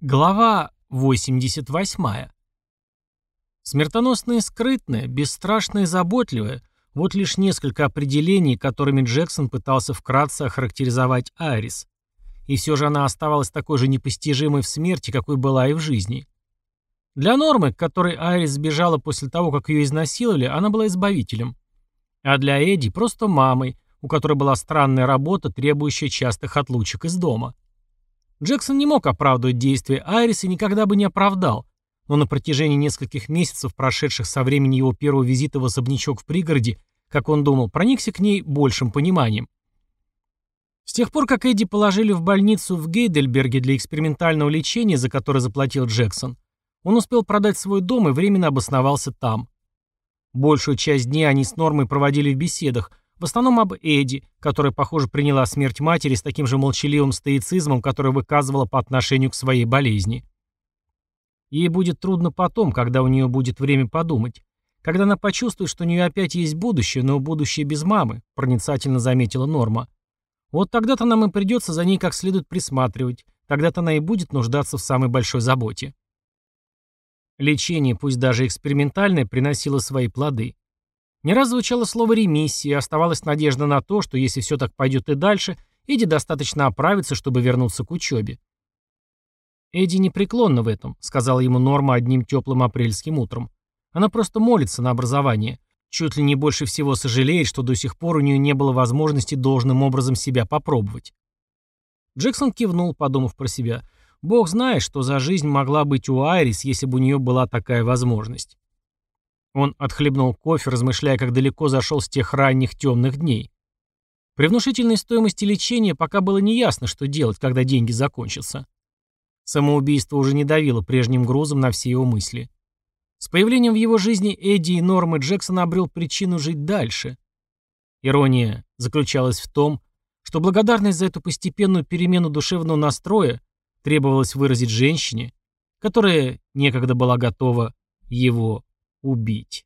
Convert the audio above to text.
Глава 88. Смертоносная и скрытная, бесстрашная и заботливая – вот лишь несколько определений, которыми Джексон пытался вкратце охарактеризовать Айрис. И все же она оставалась такой же непостижимой в смерти, какой была и в жизни. Для Нормы, к которой Айрис сбежала после того, как ее изнасиловали, она была избавителем. А для Эдди – просто мамой, у которой была странная работа, требующая частых отлучек из дома – Джексон не мог оправдывать действия Айрис и никогда бы не оправдал, но на протяжении нескольких месяцев, прошедших со времени его первого визита в особнячок в пригороде, как он думал, проникся к ней большим пониманием. С тех пор, как Эдди положили в больницу в Гейдельберге для экспериментального лечения, за которое заплатил Джексон, он успел продать свой дом и временно обосновался там. Большую часть дней они с Нормой проводили в беседах, в основном об Эдди, которая, похоже, приняла смерть матери с таким же молчаливым стоицизмом, который выказывала по отношению к своей болезни. Ей будет трудно потом, когда у нее будет время подумать. Когда она почувствует, что у нее опять есть будущее, но будущее без мамы, проницательно заметила Норма. Вот тогда-то нам и придется за ней как следует присматривать, тогда-то она и будет нуждаться в самой большой заботе. Лечение, пусть даже экспериментальное, приносило свои плоды. Не раз звучало слово «ремиссия», и оставалась надежда на то, что если все так пойдет и дальше, Эдди достаточно оправится, чтобы вернуться к учебе. «Эдди непреклонна в этом», — сказала ему Норма одним теплым апрельским утром. «Она просто молится на образование. Чуть ли не больше всего сожалеет, что до сих пор у нее не было возможности должным образом себя попробовать». Джексон кивнул, подумав про себя. «Бог знает, что за жизнь могла быть у Айрис, если бы у нее была такая возможность». Он отхлебнул кофе, размышляя, как далеко зашел с тех ранних темных дней. При внушительной стоимости лечения пока было неясно, что делать, когда деньги закончатся. Самоубийство уже не давило прежним грузом на все его мысли. С появлением в его жизни Эдди и Нормы Джексон обрел причину жить дальше. Ирония заключалась в том, что благодарность за эту постепенную перемену душевного настроя требовалось выразить женщине, которая некогда была готова его убить.